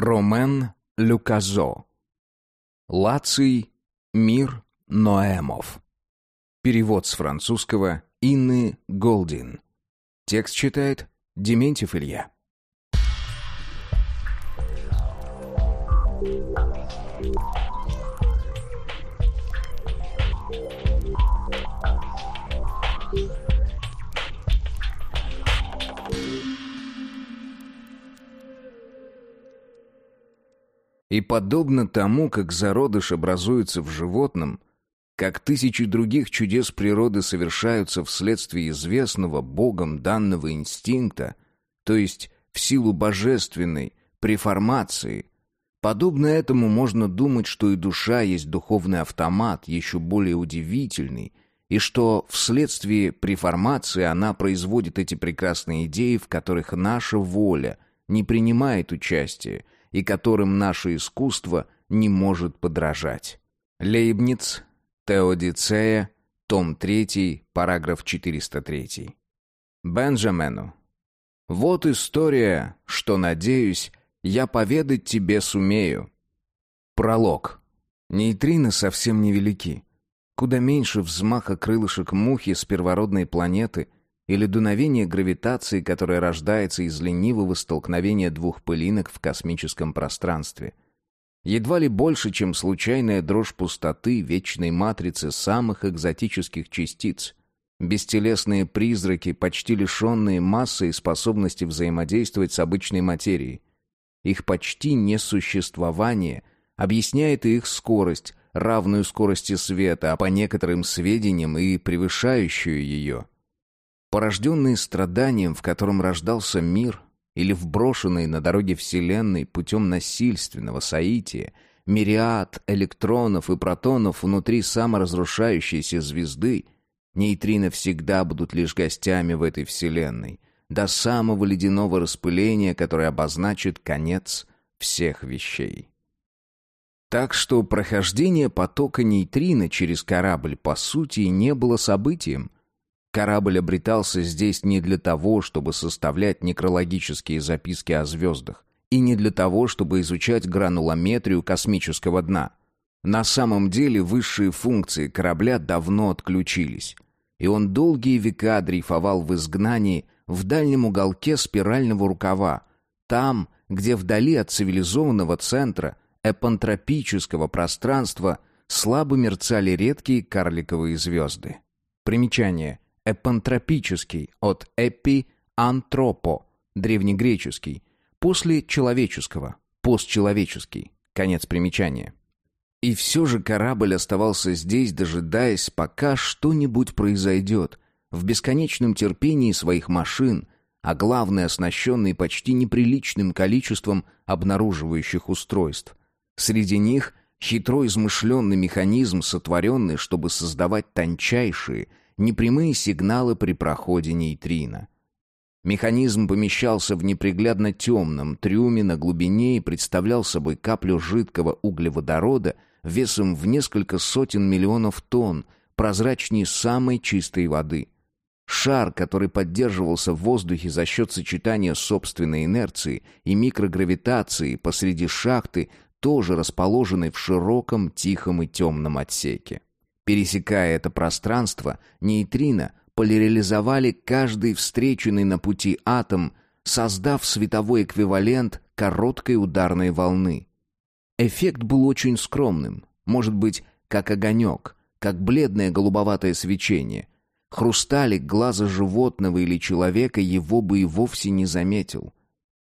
Ромен Люказо. Лаций Мир Ноэмов. Перевод с французского Инны Голдин. Текст читает Дементьев Илья. И подобно тому, как зародыш образуется в животном, как тысячи других чудес природы совершаются вследствие известного Богом данного инстинкта, то есть в силу божественной преформации, подобно этому можно думать, что и душа есть духовный автомат, еще более удивительный, и что вследствие преформации она производит эти прекрасные идеи, в которых наша воля не принимает участия, и которым наше искусство не может подражать. Лейбниц, Теодицея, том 3, параграф 403. Бенджамену. Вот история, что, надеюсь, я поведать тебе сумею. Пролог. Нейтрино совсем невелики. Куда меньше взмаха крылышек мухи с первородной планеты или дуновение гравитации, которое рождается из ленивого столкновения двух пылинок в космическом пространстве. Едва ли больше, чем случайная дрожь пустоты вечной матрицы самых экзотических частиц. Бестелесные призраки, почти лишенные массы и способности взаимодействовать с обычной материей. Их почти несуществование объясняет и их скорость, равную скорости света, а по некоторым сведениям и превышающую ее – порожденные страданием, в котором рождался мир, или вброшенные на дороге Вселенной путем насильственного соития, мириад электронов и протонов внутри саморазрушающейся звезды, нейтрино всегда будут лишь гостями в этой Вселенной, до самого ледяного распыления, которое обозначит конец всех вещей. Так что прохождение потока нейтрино через корабль по сути не было событием – Корабль обретался здесь не для того, чтобы составлять некрологические записки о звездах, и не для того, чтобы изучать гранулометрию космического дна. На самом деле высшие функции корабля давно отключились, и он долгие века дрейфовал в изгнании в дальнем уголке спирального рукава, там, где вдали от цивилизованного центра эпантропического пространства слабо мерцали редкие карликовые звезды. Примечание – эпантропический, от эпи антропо, древнегреческий, после человеческого, постчеловеческий. Конец примечания. И все же корабль оставался здесь, дожидаясь, пока что-нибудь произойдет, в бесконечном терпении своих машин, а главное, оснащенный почти неприличным количеством обнаруживающих устройств. Среди них хитро измышленный механизм, сотворенный, чтобы создавать тончайшие, непрямые сигналы при проходе нейтрино. Механизм помещался в неприглядно темном трюме на глубине и представлял собой каплю жидкого углеводорода весом в несколько сотен миллионов тонн, прозрачнее самой чистой воды. Шар, который поддерживался в воздухе за счет сочетания собственной инерции и микрогравитации посреди шахты, тоже расположенной в широком, тихом и темном отсеке. Пересекая это пространство, нейтрино поляризовали каждый встреченный на пути атом, создав световой эквивалент короткой ударной волны. Эффект был очень скромным, может быть, как огонек, как бледное голубоватое свечение. Хрусталик глаза животного или человека его бы и вовсе не заметил.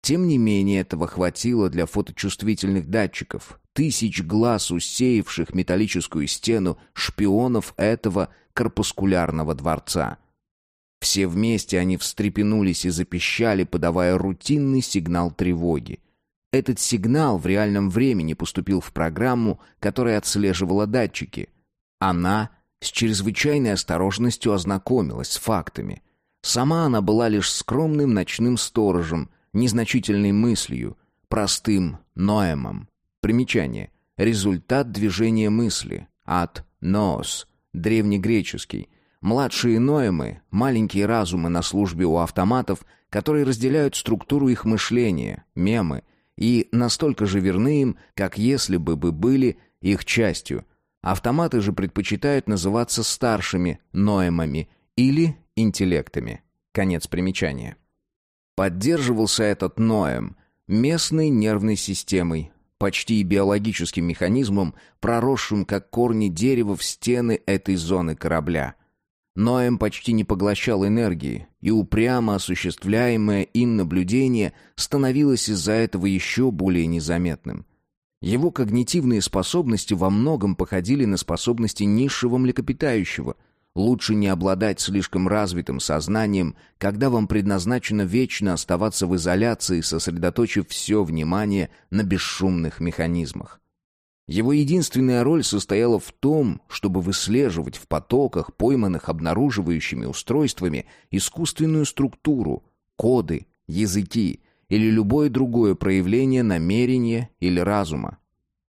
Тем не менее, этого хватило для фоточувствительных датчиков, тысяч глаз, усеявших металлическую стену шпионов этого корпускулярного дворца. Все вместе они встрепенулись и запищали, подавая рутинный сигнал тревоги. Этот сигнал в реальном времени поступил в программу, которая отслеживала датчики. Она с чрезвычайной осторожностью ознакомилась с фактами. Сама она была лишь скромным ночным сторожем, незначительной мыслью, простым ноэмом. Примечание. Результат движения мысли. От «нос», древнегреческий. Младшие ноэмы – маленькие разумы на службе у автоматов, которые разделяют структуру их мышления, мемы, и настолько же верны им, как если бы бы были их частью. Автоматы же предпочитают называться старшими ноэмами или интеллектами. Конец примечания. Поддерживался этот ноэм местной нервной системой, почти биологическим механизмом, проросшим как корни дерева в стены этой зоны корабля. Ноэм почти не поглощал энергии, и упрямо осуществляемое им наблюдение становилось из-за этого еще более незаметным. Его когнитивные способности во многом походили на способности низшего млекопитающего. Лучше не обладать слишком развитым сознанием, когда вам предназначено вечно оставаться в изоляции, сосредоточив все внимание на бесшумных механизмах. Его единственная роль состояла в том, чтобы выслеживать в потоках, пойманных обнаруживающими устройствами, искусственную структуру, коды, языки или любое другое проявление намерения или разума.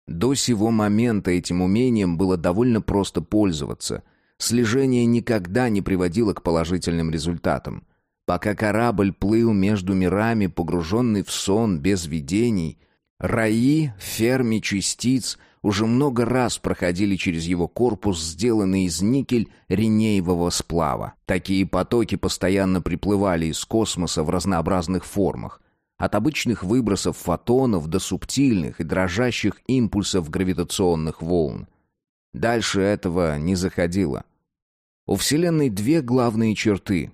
До сего момента этим умением было довольно просто пользоваться. Слежение никогда не приводило к положительным результатам. Пока корабль плыл между мирами, погруженный в сон без видений, раи в ферме частиц уже много раз проходили через его корпус, сделанный из никель-ринеевого сплава. Такие потоки постоянно приплывали из космоса в разнообразных формах. От обычных выбросов фотонов до субтильных и дрожащих импульсов гравитационных волн. Дальше этого не заходило. У Вселенной две главные черты.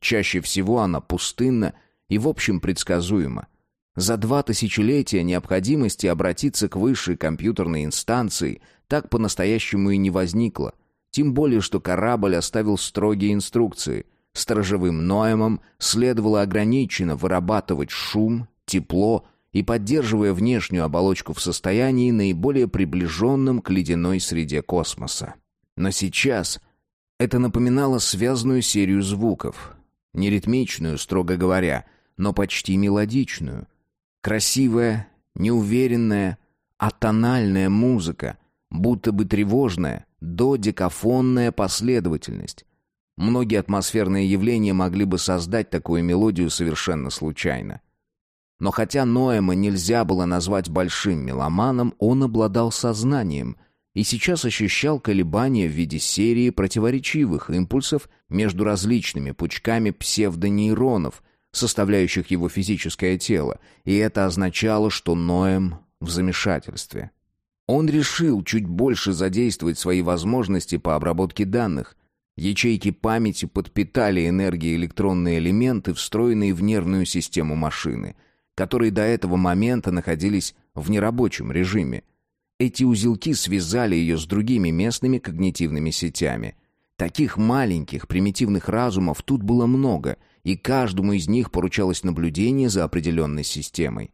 Чаще всего она пустынна и в общем предсказуема. За два тысячелетия необходимости обратиться к высшей компьютерной инстанции так по-настоящему и не возникло. Тем более, что корабль оставил строгие инструкции – Сторожевым Ноемом следовало ограниченно вырабатывать шум, тепло и поддерживая внешнюю оболочку в состоянии наиболее приближенном к ледяной среде космоса. Но сейчас это напоминало связанную серию звуков. Не ритмичную, строго говоря, но почти мелодичную. Красивая, неуверенная, атональная музыка, будто бы тревожная, додекафонная последовательность. Многие атмосферные явления могли бы создать такую мелодию совершенно случайно. Но хотя Ноэма нельзя было назвать большим меломаном, он обладал сознанием и сейчас ощущал колебания в виде серии противоречивых импульсов между различными пучками псевдонейронов, составляющих его физическое тело, и это означало, что Ноэм в замешательстве. Он решил чуть больше задействовать свои возможности по обработке данных – Ячейки памяти подпитали энергией электронные элементы, встроенные в нервную систему машины, которые до этого момента находились в нерабочем режиме. Эти узелки связали ее с другими местными когнитивными сетями. Таких маленьких, примитивных разумов тут было много, и каждому из них поручалось наблюдение за определенной системой.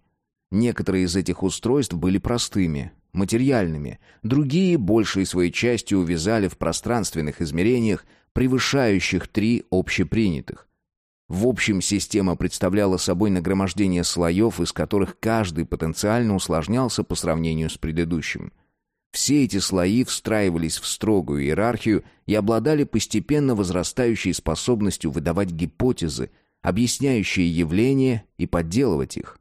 Некоторые из этих устройств были простыми, материальными, другие, большей своей частью, увязали в пространственных измерениях, превышающих три общепринятых. В общем, система представляла собой нагромождение слоев, из которых каждый потенциально усложнялся по сравнению с предыдущим. Все эти слои встраивались в строгую иерархию и обладали постепенно возрастающей способностью выдавать гипотезы, объясняющие явления и подделывать их.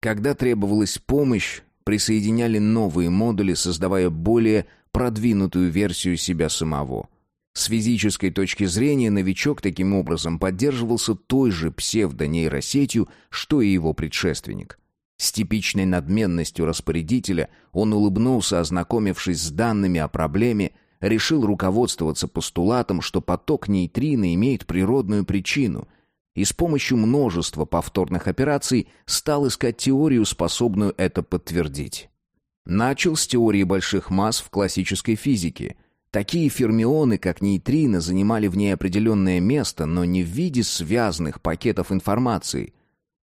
Когда требовалась помощь, присоединяли новые модули, создавая более продвинутую версию себя самого. С физической точки зрения новичок таким образом поддерживался той же псевдонейросетью, что и его предшественник. С типичной надменностью распорядителя он улыбнулся, ознакомившись с данными о проблеме, решил руководствоваться постулатом, что поток нейтрино имеет природную причину, и с помощью множества повторных операций стал искать теорию, способную это подтвердить. Начал с теории больших масс в классической физике. Такие фермионы, как нейтрино, занимали в ней определенное место, но не в виде связанных пакетов информации.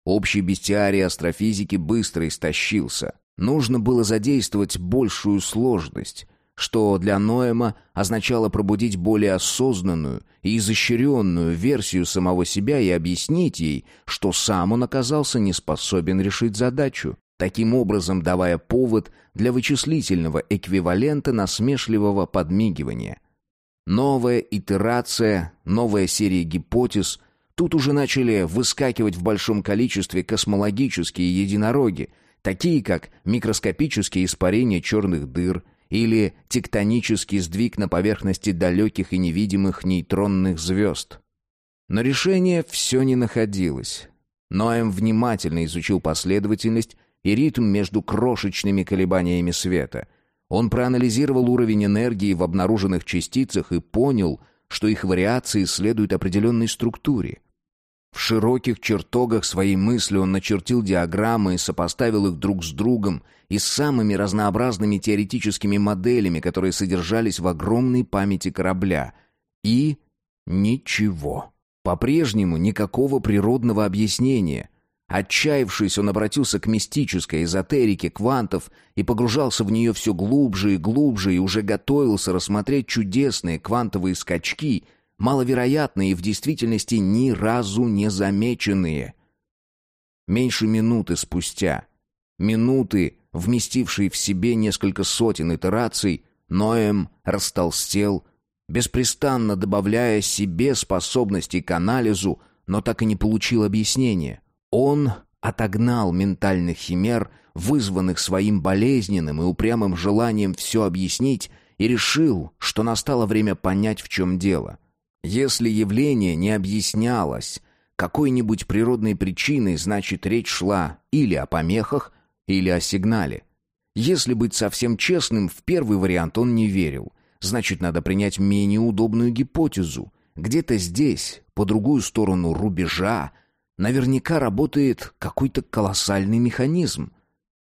Общий бестиарий астрофизики быстро истощился. Нужно было задействовать большую сложность, что для Ноэма означало пробудить более осознанную и изощренную версию самого себя и объяснить ей, что сам он оказался не способен решить задачу, таким образом давая повод для вычислительного эквивалента насмешливого подмигивания. Новая итерация, новая серия гипотез — Тут уже начали выскакивать в большом количестве космологические единороги, такие как микроскопические испарения черных дыр или тектонический сдвиг на поверхности далеких и невидимых нейтронных звезд. Но решение все не находилось. Ноэм внимательно изучил последовательность и ритм между крошечными колебаниями света. Он проанализировал уровень энергии в обнаруженных частицах и понял, что их вариации следуют определенной структуре. В широких чертогах своей мысли он начертил диаграммы и сопоставил их друг с другом и с самыми разнообразными теоретическими моделями, которые содержались в огромной памяти корабля. И ничего. По-прежнему никакого природного объяснения. Отчаявшись, он обратился к мистической эзотерике квантов и погружался в нее все глубже и глубже и уже готовился рассмотреть чудесные квантовые скачки — маловероятные и в действительности ни разу не замеченные. Меньше минуты спустя, минуты, вместившие в себе несколько сотен итераций, Ноэм растолстел, беспрестанно добавляя себе способности к анализу, но так и не получил объяснения. Он отогнал ментальных химер, вызванных своим болезненным и упрямым желанием все объяснить, и решил, что настало время понять, в чем дело. Если явление не объяснялось какой-нибудь природной причиной, значит речь шла или о помехах, или о сигнале. Если быть совсем честным, в первый вариант он не верил. Значит, надо принять менее удобную гипотезу. Где-то здесь, по другую сторону рубежа, наверняка работает какой-то колоссальный механизм.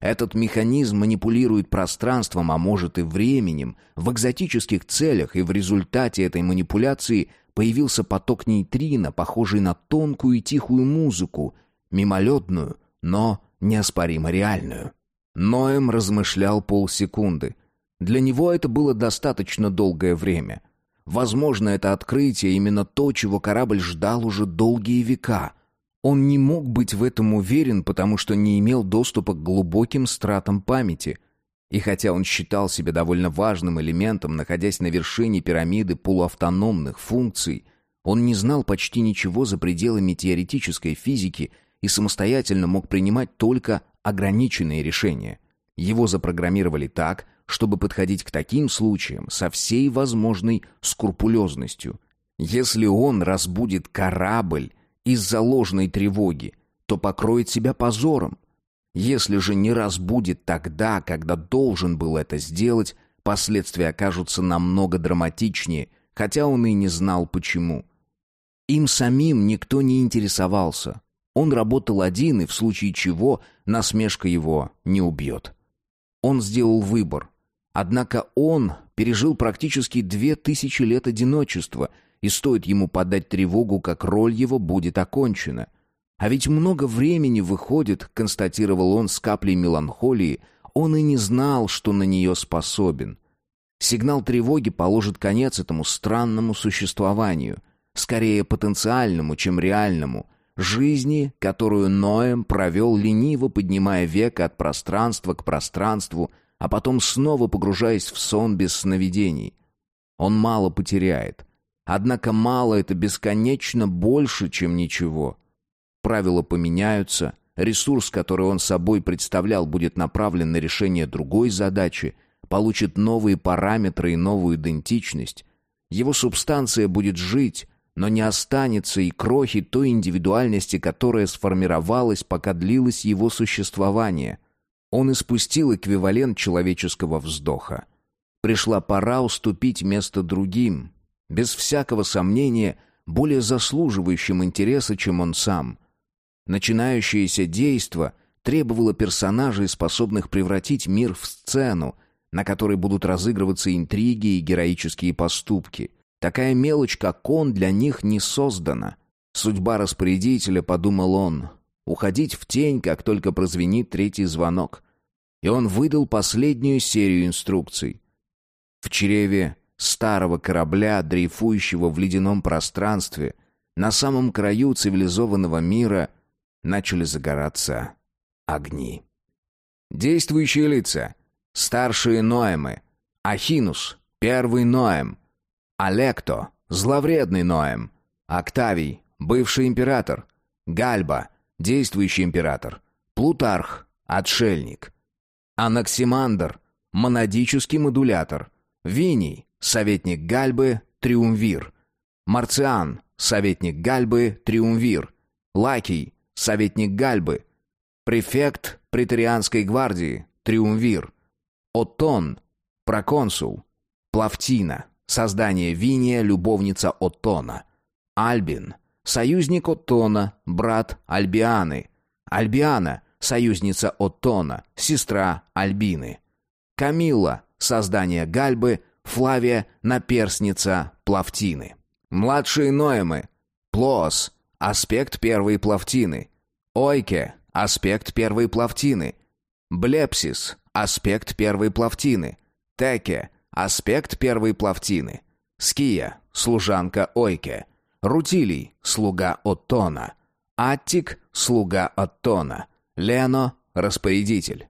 Этот механизм манипулирует пространством, а может и временем, в экзотических целях, и в результате этой манипуляции – появился поток нейтрино, похожий на тонкую и тихую музыку, мимолетную, но неоспоримо реальную. Ноэм размышлял полсекунды. Для него это было достаточно долгое время. Возможно, это открытие именно то, чего корабль ждал уже долгие века. Он не мог быть в этом уверен, потому что не имел доступа к глубоким стратам памяти — и хотя он считал себя довольно важным элементом, находясь на вершине пирамиды полуавтономных функций, он не знал почти ничего за пределами теоретической физики и самостоятельно мог принимать только ограниченные решения. Его запрограммировали так, чтобы подходить к таким случаям со всей возможной скрупулезностью. Если он разбудит корабль из-за ложной тревоги, то покроет себя позором. Если же не разбудит тогда, когда должен был это сделать, последствия окажутся намного драматичнее, хотя он и не знал почему. Им самим никто не интересовался. Он работал один, и в случае чего насмешка его не убьет. Он сделал выбор. Однако он пережил практически две тысячи лет одиночества, и стоит ему подать тревогу, как роль его будет окончена. А ведь много времени выходит, констатировал он с каплей меланхолии, он и не знал, что на нее способен. Сигнал тревоги положит конец этому странному существованию, скорее потенциальному, чем реальному, жизни, которую Ноэм провел лениво, поднимая века от пространства к пространству, а потом снова погружаясь в сон без сновидений. Он мало потеряет. Однако мало это бесконечно больше, чем ничего. Правила поменяются, ресурс, который он собой представлял, будет направлен на решение другой задачи, получит новые параметры и новую идентичность. Его субстанция будет жить, но не останется и крохи той индивидуальности, которая сформировалась, пока длилось его существование. Он испустил эквивалент человеческого вздоха. Пришла пора уступить место другим, без всякого сомнения, более заслуживающим интереса, чем он сам. Начинающееся действо требовало персонажей, способных превратить мир в сцену, на которой будут разыгрываться интриги и героические поступки. Такая мелочь, как он, для них не создана. Судьба распорядителя, подумал он, уходить в тень, как только прозвенит третий звонок. И он выдал последнюю серию инструкций. В чреве старого корабля, дрейфующего в ледяном пространстве, на самом краю цивилизованного мира — начали загораться огни. Действующие лица. Старшие Ноэмы. Ахинус, первый Ноэм. Алекто, зловредный Ноэм. Октавий, бывший император. Гальба, действующий император. Плутарх, отшельник. Анаксимандр, монадический модулятор. Виний, советник Гальбы, триумвир. Марциан, советник Гальбы, триумвир. Лакий, советник Гальбы. Префект преторианской гвардии, триумвир. Оттон, проконсул. Плавтина, создание Виния, любовница Оттона. Альбин, союзник Оттона, брат Альбианы. Альбиана, союзница Оттона, сестра Альбины. Камилла, создание Гальбы, Флавия, наперсница Плавтины. Младшие Ноемы. Плоос, аспект первой Плавтины. Ойке, аспект первой Плавтины. Блепсис, аспект первой Плавтины. Теке, аспект первой Плавтины. Ския, служанка Ойке. Рутилий, слуга Оттона. Аттик, слуга Оттона. Лено, распорядитель.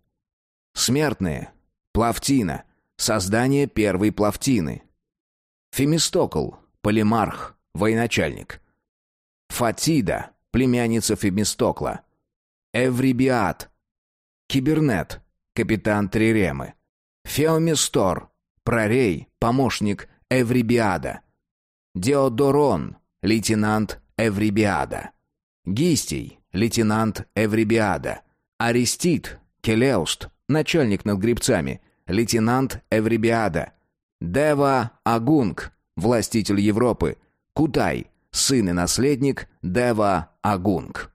Смертные. Плавтина, создание первой Плавтины. Фемистокл, полимарх, военачальник. Фатида, племянница Фемистокла. Эврибиат, кибернет, капитан Триремы. Феомистор, прорей, помощник Эврибиада. Диодорон, лейтенант Эврибиада. Гистий, лейтенант Эврибиада. Аристид, Келеуст, начальник над гребцами, лейтенант Эврибиада. Дева Агунг, властитель Европы. Кутай, сын и наследник Дева Агунг.